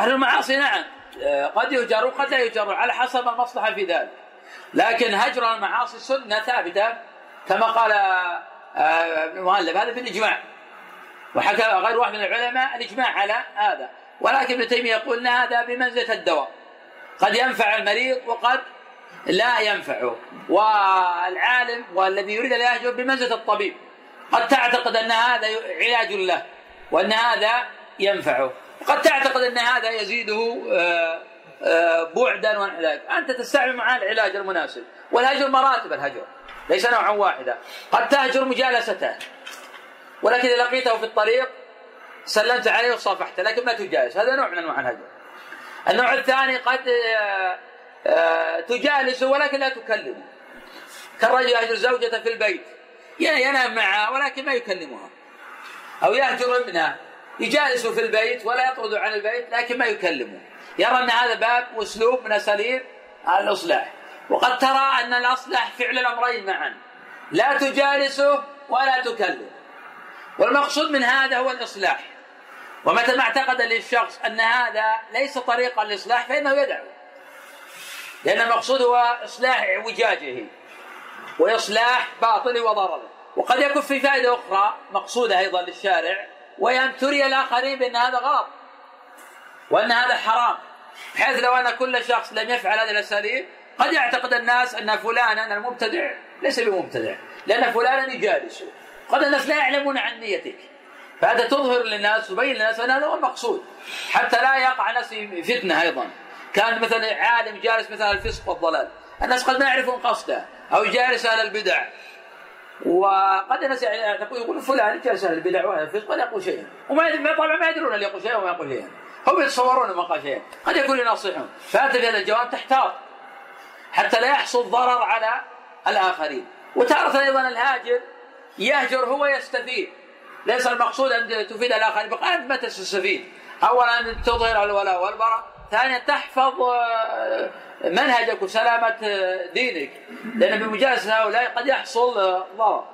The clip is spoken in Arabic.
أهل المعاصي نعم. آه، قد يهجر وقد لا يهجر على حسب المصلحة في ذلك. لكن هجر المعاصي سنة ثابتة كما قال آه، ابن مهلب هذا بالإجماع وحكى غير واحد من العلماء الإجماع على هذا. ولكن ابن تيمية يقول أن هذا بمنزلة الدواء. قد ينفع المريض وقد لا ينفعه والعالم والذي يريد أن يهجر بمنزلة الطبيب قد تعتقد أن هذا علاج له وأن هذا ينفعه. وقد تعتقد أن هذا يزيده آه، آه، بعدا ذلك أنت تستعمل معاه العلاج المناسب. والهجر مراتب الهجر ليس نوعا واحدا. قد تهجر مجالسته. ولكن إذا لقيته في الطريق سلمت عليه وصافحته لكن ما تجالس. هذا نوع من أنواع الهجر. النوع الثاني قد آه، تجالسه ولكن لا تكلمه كالرجل يهجر زوجته في البيت. ينام معها ولكن ما يكلمها. أو يهجر ابنه يجالسه في البيت ولا يطرد عن البيت لكن ما يكلمه يرى أن هذا باب وأسلوب من أساليب الإصلاح. وقد ترى أن الأصلح فعل الأمرين معا. لا تجالسه ولا تكلم والمقصود من هذا هو الإصلاح. ومتى ما اعتقد للشخص أن هذا ليس طريقا للإصلاح فإنه يدعو. لأن المقصود هو إصلاح اعوجاجه وإصلاح باطله وضرره وقد يكون في فائدة أخرى مقصودة أيضا للشارع. وهي أن تري الآخرين بأن هذا غلط وأن هذا حرام بحيث لو أن كل شخص لم يفعل هذه الأساليب قد يعتقد الناس أن فلانا المبتدع ليس بمبتدع لأن فلانا يجالسه قد الناس لا يعلمون عن نيتك. فهذا تظهر للناس تبين للناس أن هذا هو المقصود. حتى لا يقع الناس في فتنة أيضا. كان مثلا عالم جالس مثلا الفسق والضلال. الناس قد ما يعرفون قصده أو جالس أهل البدع. وقد الناس يقول فلان جالس البدع واهل الفسق يقول شيئا. وما طبعا ما يدرون اللي يقول شيئا وما يقول شيئا. هم يتصورون ما قال شيئا. قد يكون ينصحهم فأنت في هذا الجواب تحتاط. حتى لا يحصل ضرر على الآخرين. وتارة أيضا الهاجر يهجر هو يستفيد. ليس المقصود أن تفيد الآخرين. أنت متى تستفيد. اولا ان تظهر الولاء والبراء ثانيا تحفظ آه، منهجك وسلامة آه، دينك. لأن بمجالسة هؤلاء قد يحصل آه، ضرر.